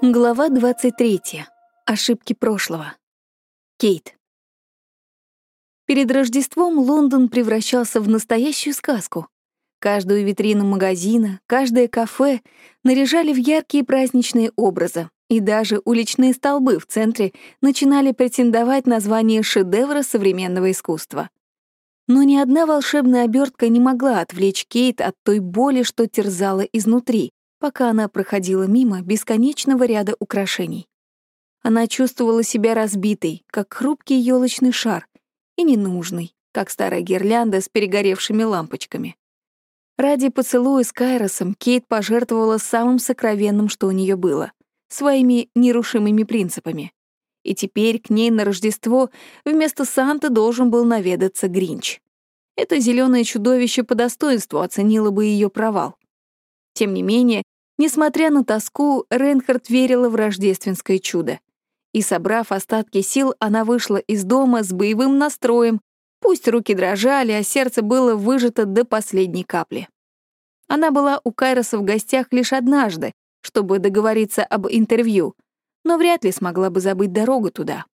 Глава 23. Ошибки прошлого. Кейт. Перед Рождеством Лондон превращался в настоящую сказку. Каждую витрину магазина, каждое кафе наряжали в яркие праздничные образы, и даже уличные столбы в центре начинали претендовать на звание шедевра современного искусства. Но ни одна волшебная обертка не могла отвлечь Кейт от той боли, что терзала изнутри, пока она проходила мимо бесконечного ряда украшений. Она чувствовала себя разбитой, как хрупкий елочный шар, и ненужной, как старая гирлянда с перегоревшими лампочками. Ради поцелуя с Кайросом Кейт пожертвовала самым сокровенным, что у нее было — своими нерушимыми принципами. И теперь к ней на Рождество вместо Санты должен был наведаться Гринч. Это зеленое чудовище по достоинству оценило бы ее провал. Тем не менее, несмотря на тоску, Рейнхард верила в рождественское чудо. И, собрав остатки сил, она вышла из дома с боевым настроем, пусть руки дрожали, а сердце было выжато до последней капли. Она была у Кайроса в гостях лишь однажды, чтобы договориться об интервью, но вряд ли смогла бы забыть дорогу туда.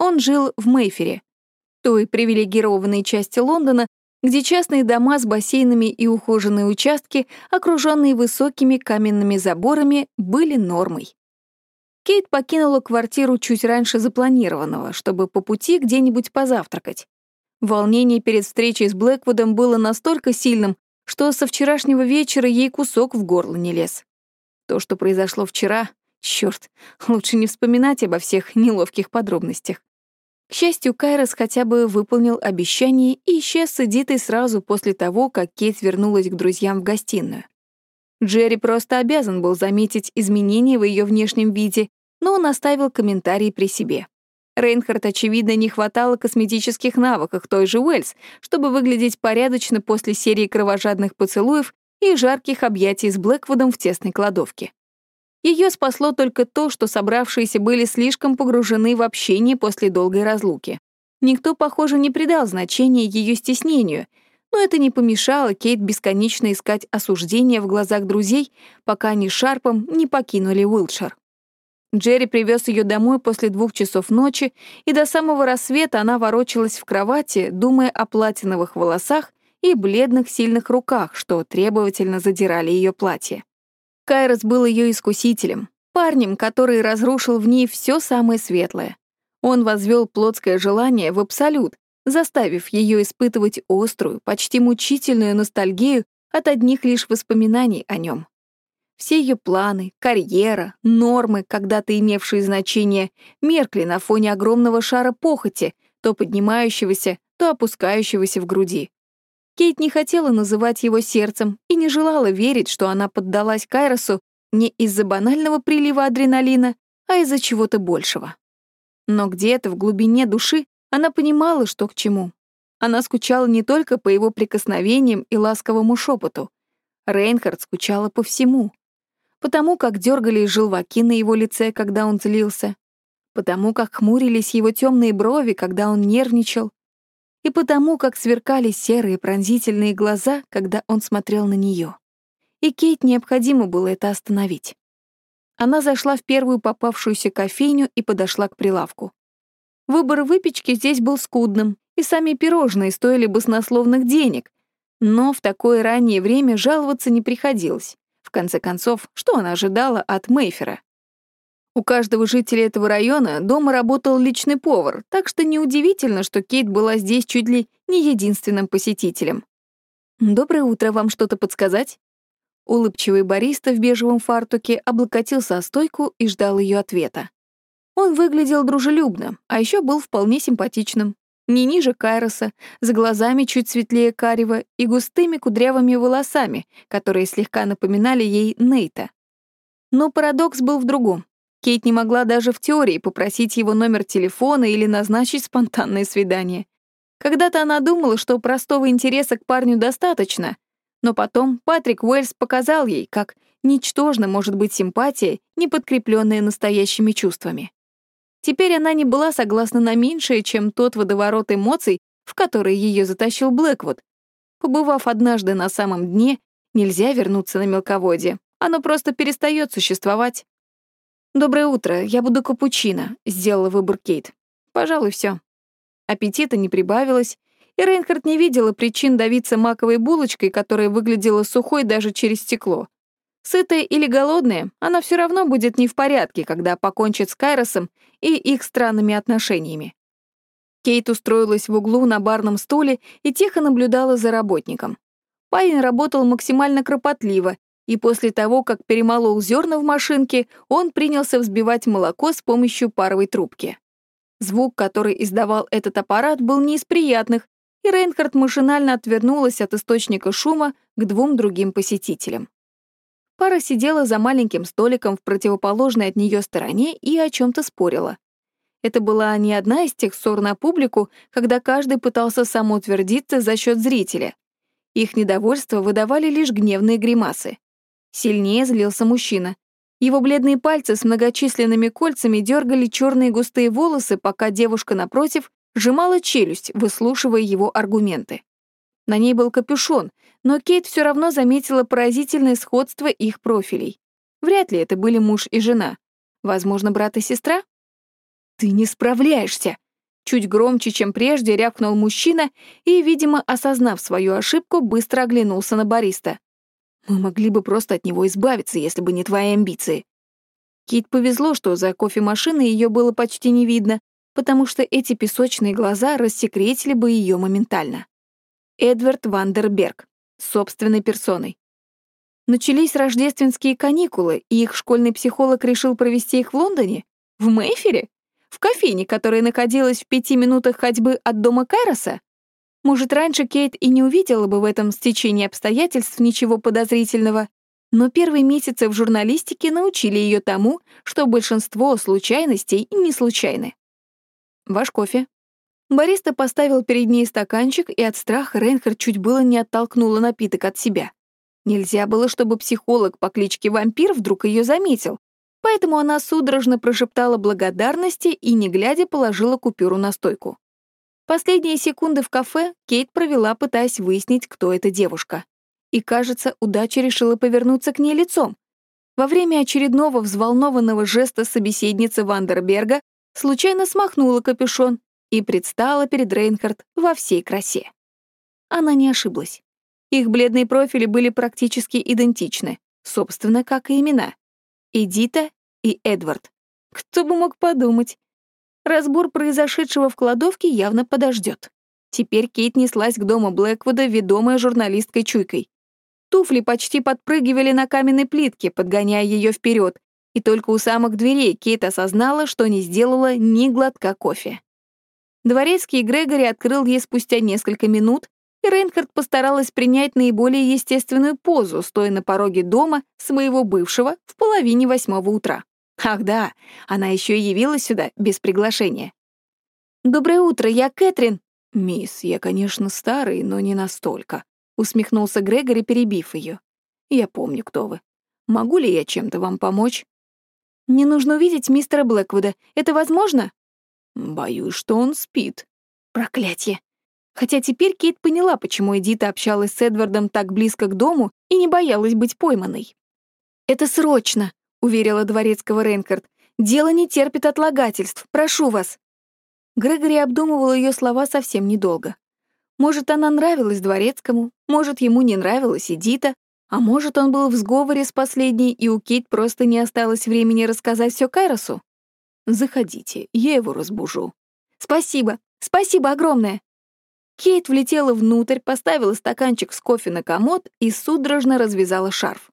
Он жил в Мейфере, той привилегированной части Лондона, где частные дома с бассейнами и ухоженные участки, окруженные высокими каменными заборами, были нормой. Кейт покинула квартиру чуть раньше запланированного, чтобы по пути где-нибудь позавтракать. Волнение перед встречей с Блэквудом было настолько сильным, что со вчерашнего вечера ей кусок в горло не лез. То, что произошло вчера, черт, лучше не вспоминать обо всех неловких подробностях. К счастью, Кайрос хотя бы выполнил обещание и исчез с Эдитой сразу после того, как Кейт вернулась к друзьям в гостиную. Джерри просто обязан был заметить изменения в ее внешнем виде, но он оставил комментарий при себе. Рейнхард, очевидно, не хватало косметических навыков той же Уэльс, чтобы выглядеть порядочно после серии кровожадных поцелуев и жарких объятий с Блэквудом в тесной кладовке. Ее спасло только то, что собравшиеся были слишком погружены в общение после долгой разлуки. Никто, похоже, не придал значения ее стеснению, но это не помешало Кейт бесконечно искать осуждения в глазах друзей, пока они шарпом не покинули Уилшир. Джерри привез ее домой после двух часов ночи, и до самого рассвета она ворочалась в кровати, думая о платиновых волосах и бледных сильных руках, что требовательно задирали ее платье. Кайрос был ее искусителем, парнем, который разрушил в ней все самое светлое. Он возвел плотское желание в абсолют, заставив ее испытывать острую, почти мучительную ностальгию от одних лишь воспоминаний о нем. Все ее планы, карьера, нормы, когда-то имевшие значение, меркли на фоне огромного шара похоти, то поднимающегося, то опускающегося в груди. Кейт не хотела называть его сердцем и не желала верить, что она поддалась Кайросу не из-за банального прилива адреналина, а из-за чего-то большего. Но где-то в глубине души она понимала, что к чему. Она скучала не только по его прикосновениям и ласковому шепоту. Рейнхард скучала по всему. Потому как дергались желваки на его лице, когда он злился, потому как хмурились его темные брови, когда он нервничал, и потому, как сверкали серые пронзительные глаза, когда он смотрел на нее. И Кейт необходимо было это остановить. Она зашла в первую попавшуюся кофейню и подошла к прилавку. Выбор выпечки здесь был скудным, и сами пирожные стоили баснословных денег, но в такое раннее время жаловаться не приходилось. В конце концов, что она ожидала от Мейфера? У каждого жителя этого района дома работал личный повар, так что неудивительно, что Кейт была здесь чуть ли не единственным посетителем. «Доброе утро, вам что-то подсказать?» Улыбчивый бариста в бежевом фартуке облокотился о стойку и ждал ее ответа. Он выглядел дружелюбно, а еще был вполне симпатичным. Не ниже Кайроса, с глазами чуть светлее Карева и густыми кудрявыми волосами, которые слегка напоминали ей Нейта. Но парадокс был в другом. Кейт не могла даже в теории попросить его номер телефона или назначить спонтанное свидание. Когда-то она думала, что простого интереса к парню достаточно, но потом Патрик Уэльс показал ей, как ничтожна может быть симпатия, не подкрепленная настоящими чувствами. Теперь она не была согласна на меньшее, чем тот водоворот эмоций, в который ее затащил Блэквуд. Побывав однажды на самом дне, нельзя вернуться на мелководье. Оно просто перестает существовать. «Доброе утро, я буду капучино», — сделала выбор Кейт. «Пожалуй, все. Аппетита не прибавилось, и Рейнхард не видела причин давиться маковой булочкой, которая выглядела сухой даже через стекло. Сытая или голодная, она все равно будет не в порядке, когда покончит с Кайросом и их странными отношениями. Кейт устроилась в углу на барном стуле и тихо наблюдала за работником. Парень работал максимально кропотливо, и после того, как перемолол зерна в машинке, он принялся взбивать молоко с помощью паровой трубки. Звук, который издавал этот аппарат, был не из приятных, и Рейнхард машинально отвернулась от источника шума к двум другим посетителям. Пара сидела за маленьким столиком в противоположной от нее стороне и о чем то спорила. Это была не одна из тех ссор на публику, когда каждый пытался самоутвердиться за счет зрителя. Их недовольство выдавали лишь гневные гримасы. Сильнее злился мужчина. Его бледные пальцы с многочисленными кольцами дергали черные густые волосы, пока девушка напротив сжимала челюсть, выслушивая его аргументы. На ней был капюшон, но Кейт все равно заметила поразительное сходство их профилей. Вряд ли это были муж и жена. Возможно, брат и сестра? «Ты не справляешься!» Чуть громче, чем прежде, рявкнул мужчина и, видимо, осознав свою ошибку, быстро оглянулся на бариста. Мы могли бы просто от него избавиться, если бы не твои амбиции. Кит повезло, что за кофемашиной ее было почти не видно, потому что эти песочные глаза рассекретили бы ее моментально. Эдвард Вандерберг, собственной персоной. Начались рождественские каникулы, и их школьный психолог решил провести их в Лондоне? В Мейфере? В кофейне, которая находилась в пяти минутах ходьбы от дома Кайроса? Может, раньше Кейт и не увидела бы в этом стечении обстоятельств ничего подозрительного, но первые месяцы в журналистике научили ее тому, что большинство случайностей не случайны. «Ваш кофе». Бариста поставил перед ней стаканчик, и от страха Рейнхард чуть было не оттолкнула напиток от себя. Нельзя было, чтобы психолог по кличке Вампир вдруг ее заметил, поэтому она судорожно прошептала благодарности и, не глядя, положила купюру на стойку. Последние секунды в кафе Кейт провела, пытаясь выяснить, кто эта девушка. И, кажется, удача решила повернуться к ней лицом. Во время очередного взволнованного жеста собеседницы Вандерберга случайно смахнула капюшон и предстала перед Рейнхард во всей красе. Она не ошиблась. Их бледные профили были практически идентичны, собственно, как и имена. Эдита и Эдвард. Кто бы мог подумать? Разбор произошедшего в кладовке явно подождет. Теперь Кейт неслась к дому Блэквуда, ведомая журналисткой чуйкой. Туфли почти подпрыгивали на каменной плитке, подгоняя ее вперед, и только у самых дверей Кейт осознала, что не сделала ни глотка кофе. Дворецкий Грегори открыл ей спустя несколько минут, и Рейнхард постаралась принять наиболее естественную позу, стоя на пороге дома своего бывшего в половине восьмого утра. Ах да, она еще и явилась сюда без приглашения. «Доброе утро, я Кэтрин». «Мисс, я, конечно, старый, но не настолько», — усмехнулся Грегори, перебив ее. «Я помню, кто вы. Могу ли я чем-то вам помочь?» «Не нужно увидеть мистера Блэквуда. Это возможно?» «Боюсь, что он спит». «Проклятье!» Хотя теперь Кейт поняла, почему Эдита общалась с Эдвардом так близко к дому и не боялась быть пойманной. «Это срочно!» — уверила дворецкого Рейнкард. «Дело не терпит отлагательств. Прошу вас». Грегори обдумывал ее слова совсем недолго. Может, она нравилась дворецкому, может, ему не нравилась Эдита, а может, он был в сговоре с последней, и у Кейт просто не осталось времени рассказать все Кайросу? «Заходите, я его разбужу». «Спасибо, спасибо огромное!» Кейт влетела внутрь, поставила стаканчик с кофе на комод и судорожно развязала шарф.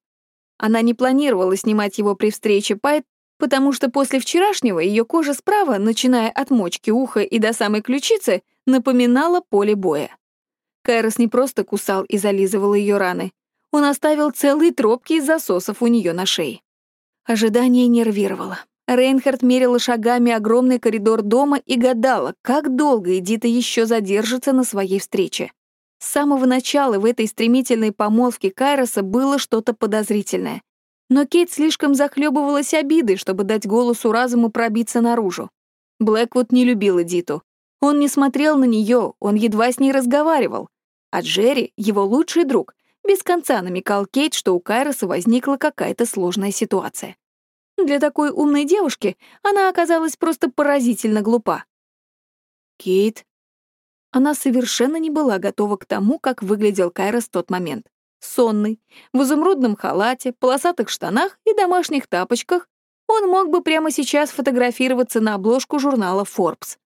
Она не планировала снимать его при встрече Пайт, потому что после вчерашнего ее кожа справа, начиная от мочки уха и до самой ключицы, напоминала поле боя. Кайрос не просто кусал и зализывал ее раны. Он оставил целые тропки из засосов у нее на шее. Ожидание нервировало. Рейнхард мерила шагами огромный коридор дома и гадала, как долго Эдита еще задержится на своей встрече. С самого начала в этой стремительной помолвке Кайроса было что-то подозрительное. Но Кейт слишком захлебывалась обидой, чтобы дать голосу разуму пробиться наружу. Блэквуд не любил Эдиту. Он не смотрел на нее, он едва с ней разговаривал. А Джерри, его лучший друг, без конца намекал Кейт, что у Кайроса возникла какая-то сложная ситуация. Для такой умной девушки она оказалась просто поразительно глупа. «Кейт». Она совершенно не была готова к тому, как выглядел Кайрос в тот момент. Сонный, в изумрудном халате, полосатых штанах и домашних тапочках, он мог бы прямо сейчас фотографироваться на обложку журнала Forbes.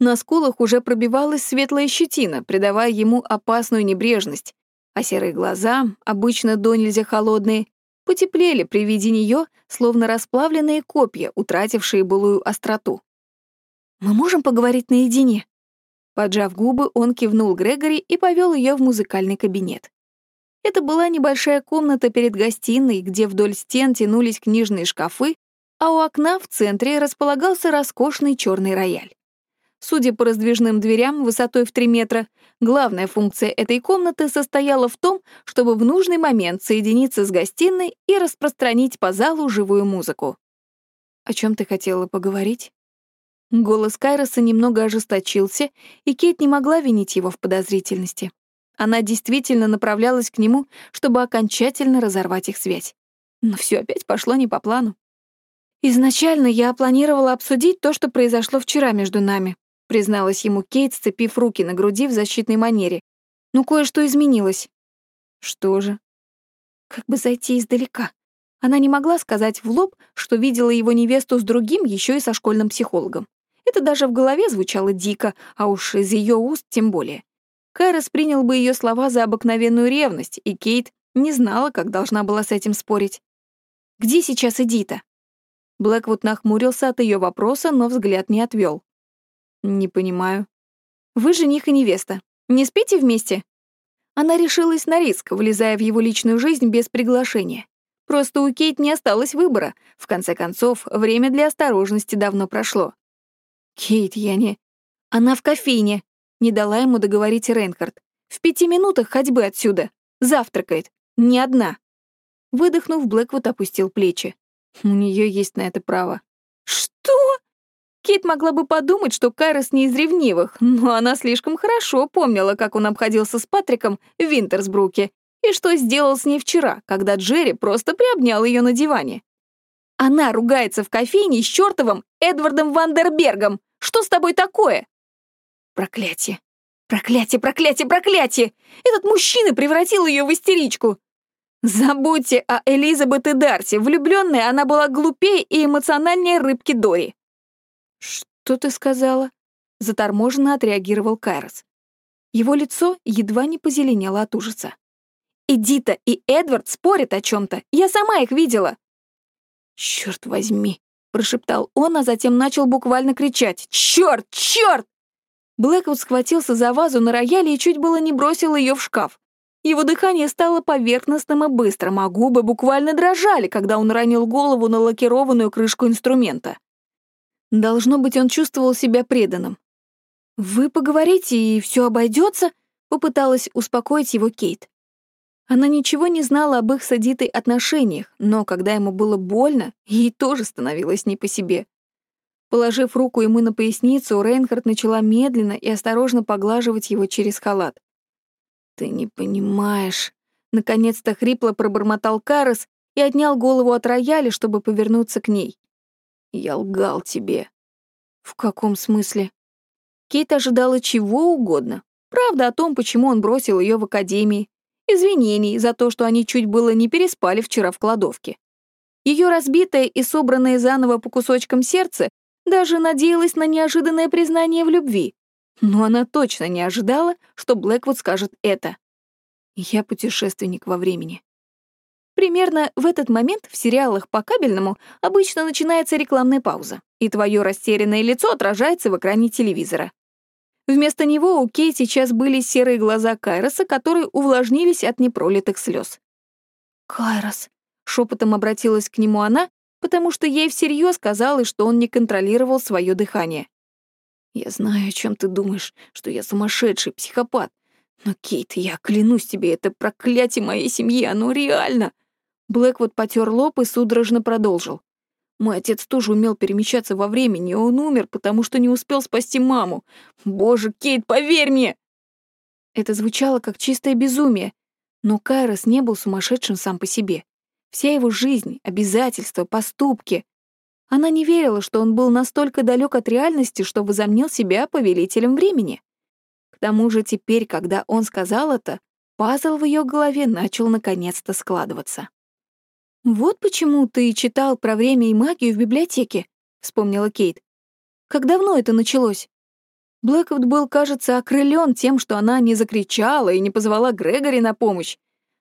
На скулах уже пробивалась светлая щетина, придавая ему опасную небрежность, а серые глаза, обычно до нельзя холодные, потеплели при виде нее, словно расплавленные копья, утратившие былую остроту. «Мы можем поговорить наедине?» Поджав губы, он кивнул Грегори и повел ее в музыкальный кабинет. Это была небольшая комната перед гостиной, где вдоль стен тянулись книжные шкафы, а у окна в центре располагался роскошный черный рояль. Судя по раздвижным дверям высотой в 3 метра, главная функция этой комнаты состояла в том, чтобы в нужный момент соединиться с гостиной и распространить по залу живую музыку. «О чем ты хотела поговорить?» Голос Кайроса немного ожесточился, и Кейт не могла винить его в подозрительности. Она действительно направлялась к нему, чтобы окончательно разорвать их связь. Но все опять пошло не по плану. «Изначально я планировала обсудить то, что произошло вчера между нами», призналась ему Кейт, сцепив руки на груди в защитной манере. «Но кое-что изменилось». «Что же?» Как бы зайти издалека. Она не могла сказать в лоб, что видела его невесту с другим, еще и со школьным психологом. Это даже в голове звучало дико, а уж из ее уст тем более. Кайрос принял бы ее слова за обыкновенную ревность, и Кейт не знала, как должна была с этим спорить. «Где сейчас Эдита?» Блэквуд нахмурился от ее вопроса, но взгляд не отвел. «Не понимаю». «Вы жених и невеста. Не спите вместе?» Она решилась на риск, влезая в его личную жизнь без приглашения. Просто у Кейт не осталось выбора. В конце концов, время для осторожности давно прошло. «Кейт, я не...» «Она в кофейне», — не дала ему договорить Рейнхард. «В пяти минутах ходьбы отсюда. Завтракает. Не одна». Выдохнув, Блэквуд опустил плечи. У нее есть на это право. «Что?» Кит могла бы подумать, что Кайрос не из ревнивых, но она слишком хорошо помнила, как он обходился с Патриком в Винтерсбруке и что сделал с ней вчера, когда Джерри просто приобнял ее на диване. Она ругается в кофейне с чертовым Эдвардом Вандербергом. Что с тобой такое? Проклятие. Проклятие, проклятие, проклятие! Этот мужчина превратил ее в истеричку. Забудьте о Элизабет и Дарси. Влюбленная она была глупее и эмоциональнее рыбки Дори. «Что ты сказала?» — заторможенно отреагировал Кайрос. Его лицо едва не позеленело от ужаса. «Эдита и Эдвард спорят о чем то Я сама их видела!» «Черт возьми!» — прошептал он, а затем начал буквально кричать. «Черт! Черт!» Блэквуд схватился за вазу на рояле и чуть было не бросил ее в шкаф. Его дыхание стало поверхностным и быстрым, а губы буквально дрожали, когда он ранил голову на лакированную крышку инструмента. Должно быть, он чувствовал себя преданным. «Вы поговорите, и все обойдется», — попыталась успокоить его Кейт. Она ничего не знала об их с Эдитой отношениях, но когда ему было больно, ей тоже становилось не по себе. Положив руку ему на поясницу, Рейнхард начала медленно и осторожно поглаживать его через халат. «Ты не понимаешь», — наконец-то хрипло пробормотал Карос и отнял голову от рояля, чтобы повернуться к ней. «Я лгал тебе». «В каком смысле?» Кейт ожидала чего угодно. Правда о том, почему он бросил ее в академии, извинений за то, что они чуть было не переспали вчера в кладовке. Ее разбитое и собранное заново по кусочкам сердце даже надеялась на неожиданное признание в любви. Но она точно не ожидала, что Блэквуд скажет это. «Я путешественник во времени». Примерно в этот момент в сериалах по кабельному обычно начинается рекламная пауза, и твое растерянное лицо отражается в экране телевизора. Вместо него у Кей сейчас были серые глаза Кайроса, которые увлажнились от непролитых слез. «Кайрос», — шепотом обратилась к нему она, потому что ей всерьез казалось, что он не контролировал свое дыхание. «Я знаю, о чем ты думаешь, что я сумасшедший психопат. Но, Кейт, я клянусь тебе, это проклятие моей семьи, оно реально!» Блэквуд потер лоб и судорожно продолжил. Мой отец тоже умел перемещаться во времени, и он умер, потому что не успел спасти маму. Боже, Кейт, поверь мне!» Это звучало как чистое безумие, но Кайрос не был сумасшедшим сам по себе. Вся его жизнь, обязательства, поступки. Она не верила, что он был настолько далек от реальности, что возомнил себя повелителем времени. К тому же теперь, когда он сказал это, пазл в ее голове начал наконец-то складываться. «Вот почему ты читал про время и магию в библиотеке», — вспомнила Кейт. «Как давно это началось?» Блэквуд был, кажется, окрылен тем, что она не закричала и не позвала Грегори на помощь.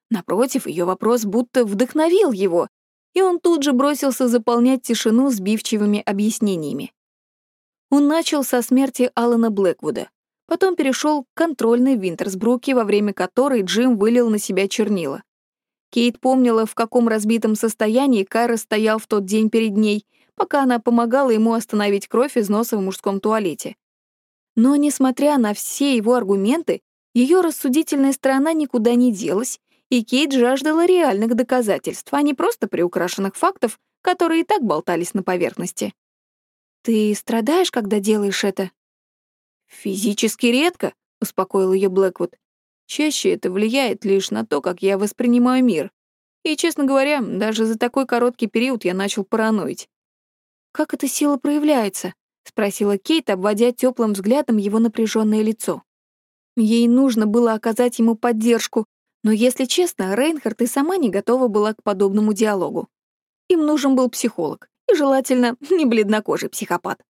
Напротив, ее вопрос будто вдохновил его, и он тут же бросился заполнять тишину сбивчивыми объяснениями. Он начал со смерти Алана Блэквуда, потом перешел к контрольной в Винтерсбруке, во время которой Джим вылил на себя чернила. Кейт помнила, в каком разбитом состоянии Кайра стоял в тот день перед ней, пока она помогала ему остановить кровь из носа в мужском туалете. Но, несмотря на все его аргументы, ее рассудительная сторона никуда не делась, и Кейт жаждала реальных доказательств, а не просто приукрашенных фактов, которые и так болтались на поверхности. «Ты страдаешь, когда делаешь это?» «Физически редко», — успокоил ее Блэквуд. «Чаще это влияет лишь на то, как я воспринимаю мир. И, честно говоря, даже за такой короткий период я начал параноить». «Как эта сила проявляется?» — спросила Кейт, обводя теплым взглядом его напряженное лицо. Ей нужно было оказать ему поддержку, но, если честно, Рейнхард и сама не готова была к подобному диалогу. Им нужен был психолог, и желательно не бледнокожий психопат.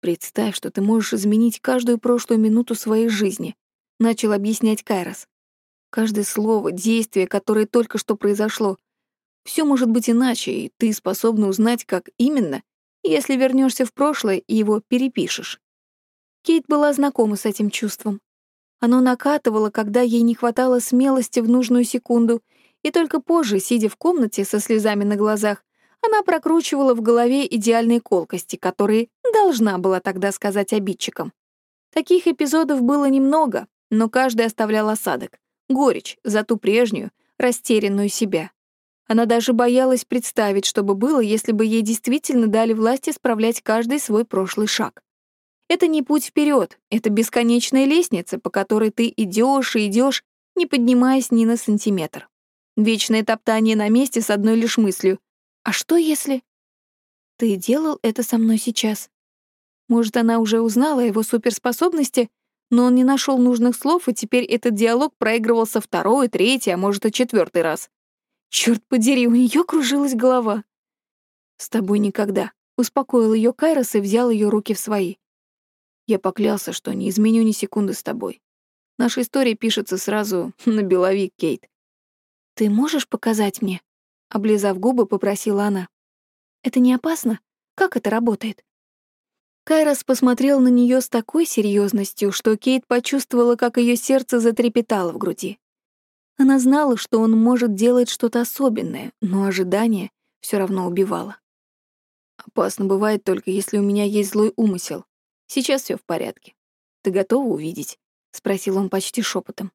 «Представь, что ты можешь изменить каждую прошлую минуту своей жизни», — начал объяснять Кайрос. «Каждое слово, действие, которое только что произошло, все может быть иначе, и ты способна узнать, как именно, если вернешься в прошлое и его перепишешь». Кейт была знакома с этим чувством. Оно накатывало, когда ей не хватало смелости в нужную секунду, и только позже, сидя в комнате со слезами на глазах, она прокручивала в голове идеальные колкости, которые должна была тогда сказать обидчикам. Таких эпизодов было немного, но каждый оставлял осадок, горечь за ту прежнюю, растерянную себя. Она даже боялась представить, что бы было, если бы ей действительно дали власть исправлять каждый свой прошлый шаг. Это не путь вперед, это бесконечная лестница, по которой ты идешь и идешь, не поднимаясь ни на сантиметр. Вечное топтание на месте с одной лишь мыслью. А что если... Ты делал это со мной сейчас? Может, она уже узнала о его суперспособности, но он не нашел нужных слов, и теперь этот диалог проигрывался второй, третий, а может и четвертый раз. Черт подери, у нее кружилась голова. «С тобой никогда», — успокоил ее Кайрос и взял ее руки в свои. Я поклялся, что не изменю ни секунды с тобой. Наша история пишется сразу на беловик, Кейт. «Ты можешь показать мне?» Облизав губы, попросила она. «Это не опасно? Как это работает?» Кайрос посмотрел на нее с такой серьезностью, что Кейт почувствовала, как ее сердце затрепетало в груди. Она знала, что он может делать что-то особенное, но ожидание все равно убивало. «Опасно бывает только, если у меня есть злой умысел. Сейчас все в порядке. Ты готова увидеть?» — спросил он почти шепотом.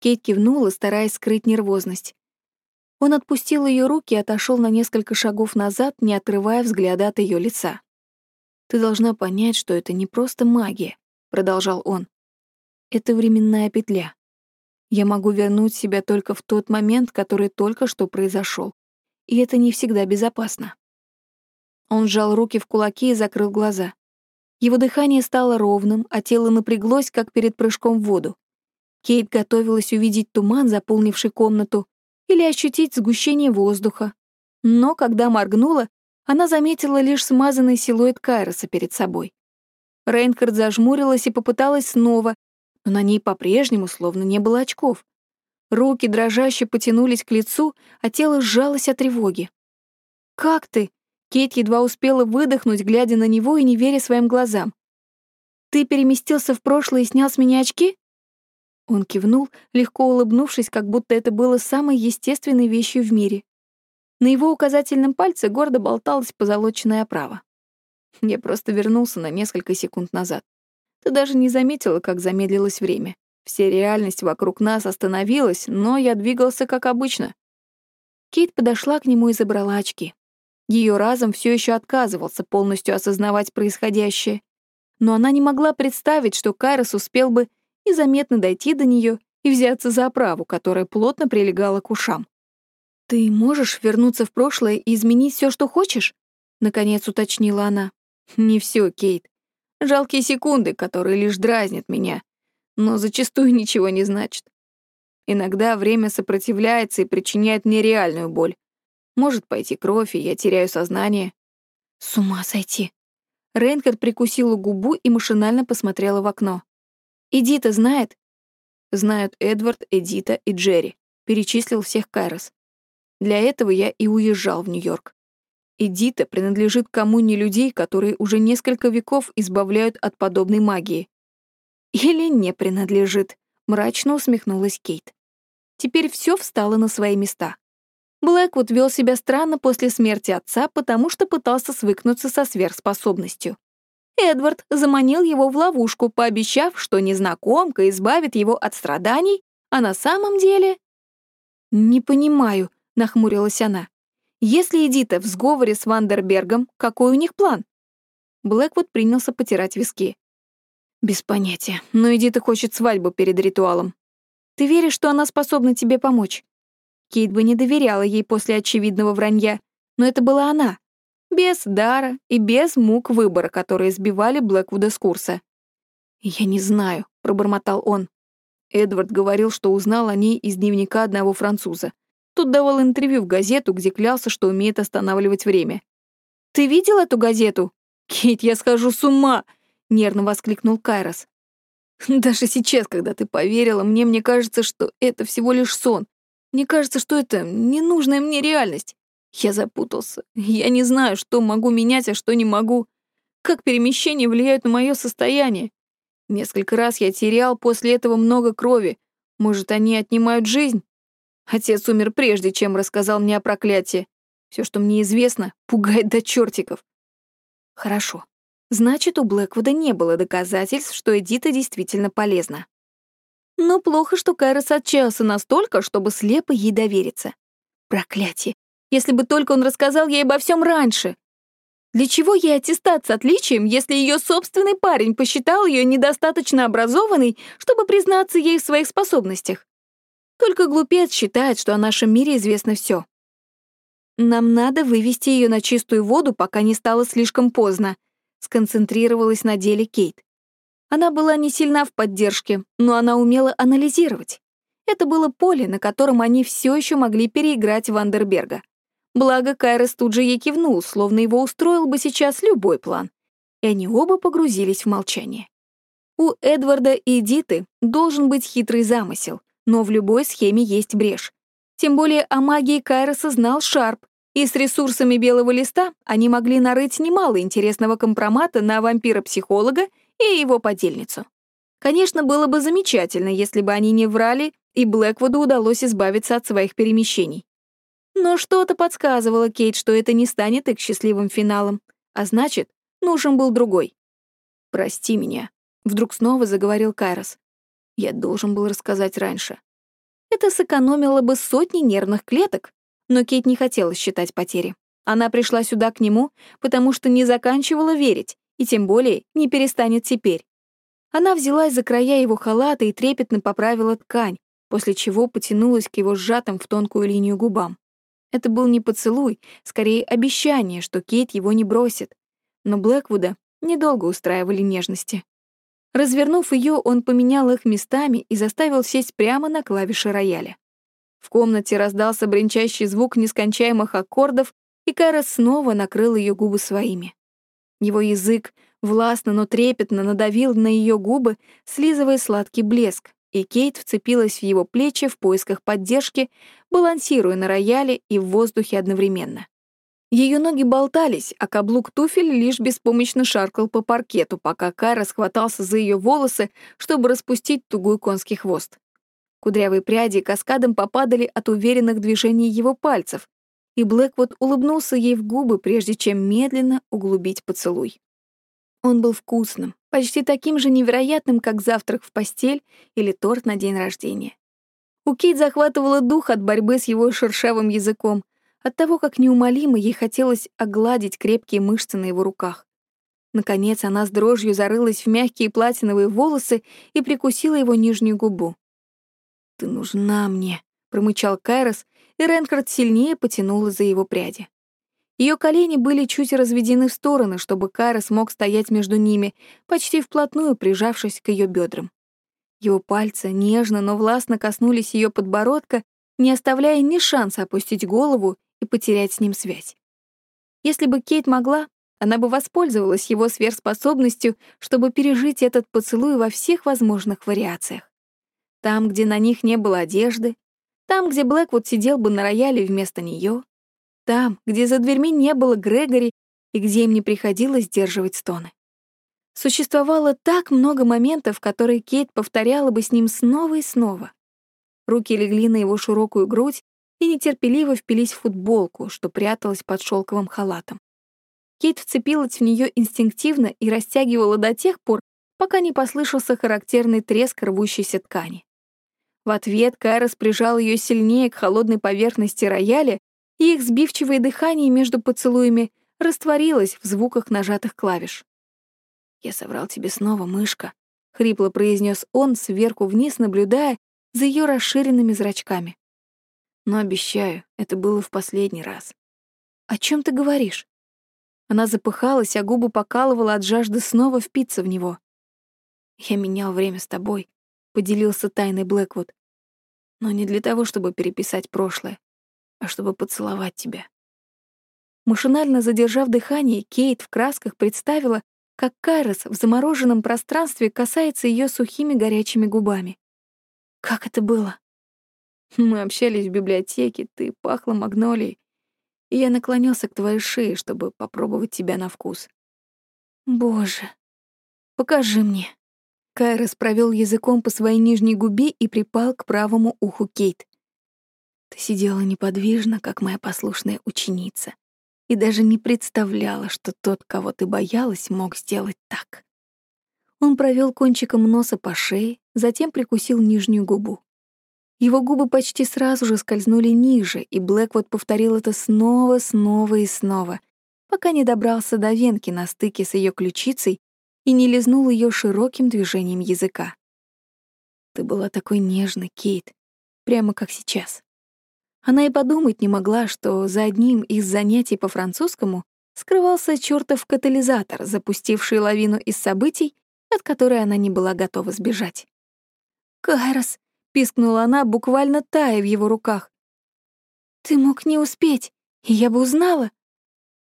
Кейт кивнула, стараясь скрыть нервозность. Он отпустил ее руки и отошел на несколько шагов назад, не отрывая взгляда от ее лица. «Ты должна понять, что это не просто магия», — продолжал он. «Это временная петля. Я могу вернуть себя только в тот момент, который только что произошел, и это не всегда безопасно». Он сжал руки в кулаки и закрыл глаза. Его дыхание стало ровным, а тело напряглось, как перед прыжком в воду. Кейт готовилась увидеть туман, заполнивший комнату, или ощутить сгущение воздуха. Но когда моргнула, она заметила лишь смазанный силуэт Кайроса перед собой. Рейнхард зажмурилась и попыталась снова, но на ней по-прежнему словно не было очков. Руки дрожаще потянулись к лицу, а тело сжалось от тревоги. «Как ты?» Кейт едва успела выдохнуть, глядя на него и не веря своим глазам. «Ты переместился в прошлое и снял с меня очки?» Он кивнул, легко улыбнувшись, как будто это было самой естественной вещью в мире. На его указательном пальце гордо болталась позолоченная оправа. Я просто вернулся на несколько секунд назад. Ты даже не заметила, как замедлилось время. Вся реальность вокруг нас остановилась, но я двигался как обычно. Кейт подошла к нему и забрала очки. Ее разум все еще отказывался полностью осознавать происходящее. Но она не могла представить, что Кайрос успел бы незаметно дойти до нее и взяться за оправу, которая плотно прилегала к ушам. «Ты можешь вернуться в прошлое и изменить все, что хочешь?» — наконец уточнила она. «Не все, Кейт. Жалкие секунды, которые лишь дразнят меня, но зачастую ничего не значат. Иногда время сопротивляется и причиняет мне реальную боль. Может пойти кровь, и я теряю сознание. С ума сойти. Рейнхард прикусила губу и машинально посмотрела в окно. «Эдита знает?» «Знают Эдвард, Эдита и Джерри», — перечислил всех Кайрос. «Для этого я и уезжал в Нью-Йорк. Эдита принадлежит коммуне людей, которые уже несколько веков избавляют от подобной магии. Или не принадлежит, мрачно усмехнулась Кейт. Теперь все встало на свои места. Блэквуд вел себя странно после смерти отца, потому что пытался свыкнуться со сверхспособностью. Эдвард заманил его в ловушку, пообещав, что незнакомка избавит его от страданий, а на самом деле... «Не понимаю», — нахмурилась она. Если Эдита в сговоре с Вандербергом, какой у них план? Блэквуд принялся потирать виски. Без понятия, но Эдита хочет свадьбу перед ритуалом. Ты веришь, что она способна тебе помочь? Кейт бы не доверяла ей после очевидного вранья, но это была она. Без дара и без мук выбора, которые сбивали Блэквуда с курса. «Я не знаю», — пробормотал он. Эдвард говорил, что узнал о ней из дневника одного француза. Тут давал интервью в газету, где клялся, что умеет останавливать время. «Ты видел эту газету?» «Кейт, я схожу с ума!» — нервно воскликнул Кайрос. «Даже сейчас, когда ты поверила мне, мне кажется, что это всего лишь сон. Мне кажется, что это ненужная мне реальность. Я запутался. Я не знаю, что могу менять, а что не могу. Как перемещения влияют на мое состояние. Несколько раз я терял после этого много крови. Может, они отнимают жизнь? Отец умер прежде, чем рассказал мне о проклятии. Все, что мне известно, пугает до чертиков. Хорошо. Значит, у Блэквуда не было доказательств, что Эдита действительно полезна. Но плохо, что Кайрос отчаялся настолько, чтобы слепо ей довериться. Проклятие. Если бы только он рассказал ей обо всем раньше. Для чего ей аттестаться отличием, если ее собственный парень посчитал ее недостаточно образованной, чтобы признаться ей в своих способностях? Только глупец считает, что о нашем мире известно все. Нам надо вывести ее на чистую воду, пока не стало слишком поздно, сконцентрировалась на деле Кейт. Она была не сильна в поддержке, но она умела анализировать. Это было поле, на котором они все еще могли переиграть Вандерберга. Благо, Кайрос тут же ей кивнул, словно его устроил бы сейчас любой план. И они оба погрузились в молчание. У Эдварда и Эдиты должен быть хитрый замысел — но в любой схеме есть брешь. Тем более о магии Кайроса знал Шарп, и с ресурсами белого листа они могли нарыть немало интересного компромата на вампира-психолога и его подельницу. Конечно, было бы замечательно, если бы они не врали, и Блэквуду удалось избавиться от своих перемещений. Но что-то подсказывало Кейт, что это не станет их счастливым финалом, а значит, нужен был другой. «Прости меня», — вдруг снова заговорил Кайрос. Я должен был рассказать раньше. Это сэкономило бы сотни нервных клеток, но Кейт не хотела считать потери. Она пришла сюда к нему, потому что не заканчивала верить, и тем более не перестанет теперь. Она взялась за края его халата и трепетно поправила ткань, после чего потянулась к его сжатым в тонкую линию губам. Это был не поцелуй, скорее обещание, что Кейт его не бросит. Но Блэквуда недолго устраивали нежности. Развернув ее, он поменял их местами и заставил сесть прямо на клавиши рояля. В комнате раздался бренчащий звук нескончаемых аккордов, и Кайрос снова накрыл ее губы своими. Его язык властно, но трепетно надавил на ее губы, слизывая сладкий блеск, и Кейт вцепилась в его плечи в поисках поддержки, балансируя на рояле и в воздухе одновременно. Ее ноги болтались, а каблук туфель лишь беспомощно шаркал по паркету, пока Кай расхватался за ее волосы, чтобы распустить тугой конский хвост. Кудрявые пряди каскадом попадали от уверенных движений его пальцев, и Блэквуд улыбнулся ей в губы, прежде чем медленно углубить поцелуй. Он был вкусным, почти таким же невероятным, как завтрак в постель или торт на день рождения. У Кейт захватывало дух от борьбы с его шершавым языком, от того, как неумолимо ей хотелось огладить крепкие мышцы на его руках. Наконец она с дрожью зарылась в мягкие платиновые волосы и прикусила его нижнюю губу. «Ты нужна мне», — промычал Кайрос, и Ренхард сильнее потянула за его пряди. Ее колени были чуть разведены в стороны, чтобы Кайрос мог стоять между ними, почти вплотную прижавшись к ее бедрам. Его пальцы нежно, но властно коснулись ее подбородка, не оставляя ни шанса опустить голову и потерять с ним связь. Если бы Кейт могла, она бы воспользовалась его сверхспособностью, чтобы пережить этот поцелуй во всех возможных вариациях. Там, где на них не было одежды, там, где Блэквуд сидел бы на рояле вместо нее, там, где за дверьми не было Грегори и где им не приходилось сдерживать стоны. Существовало так много моментов, которые Кейт повторяла бы с ним снова и снова. Руки легли на его широкую грудь и нетерпеливо впились в футболку, что пряталась под шелковым халатом. Кейт вцепилась в нее инстинктивно и растягивала до тех пор, пока не послышался характерный треск рвущейся ткани. В ответ Кайрос прижал ее сильнее к холодной поверхности рояля, и их сбивчивое дыхание между поцелуями растворилось в звуках нажатых клавиш. «Я соврал тебе снова, мышка», — хрипло произнес он, сверху вниз наблюдая за ее расширенными зрачками. «Но обещаю, это было в последний раз». «О чем ты говоришь?» Она запыхалась, а губы покалывала от жажды снова впиться в него. «Я менял время с тобой», — поделился тайной Блэквуд. «Но не для того, чтобы переписать прошлое, а чтобы поцеловать тебя». Машинально задержав дыхание, Кейт в красках представила, как Кайрос в замороженном пространстве касается ее сухими горячими губами. Как это было? Мы общались в библиотеке, ты пахла магнолией, и я наклонился к твоей шее, чтобы попробовать тебя на вкус. Боже, покажи мне. Кайрос провел языком по своей нижней губе и припал к правому уху Кейт. Ты сидела неподвижно, как моя послушная ученица и даже не представляла, что тот, кого ты боялась, мог сделать так. Он провел кончиком носа по шее, затем прикусил нижнюю губу. Его губы почти сразу же скользнули ниже, и Блэквуд повторил это снова, снова и снова, пока не добрался до венки на стыке с ее ключицей и не лизнул ее широким движением языка. «Ты была такой нежной, Кейт, прямо как сейчас». Она и подумать не могла, что за одним из занятий по французскому скрывался чертов катализатор, запустивший лавину из событий, от которой она не была готова сбежать. «Кайрос!» — пискнула она, буквально тая в его руках. «Ты мог не успеть, и я бы узнала!»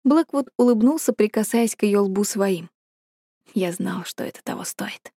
Блэквуд улыбнулся, прикасаясь к ее лбу своим. «Я знал, что это того стоит».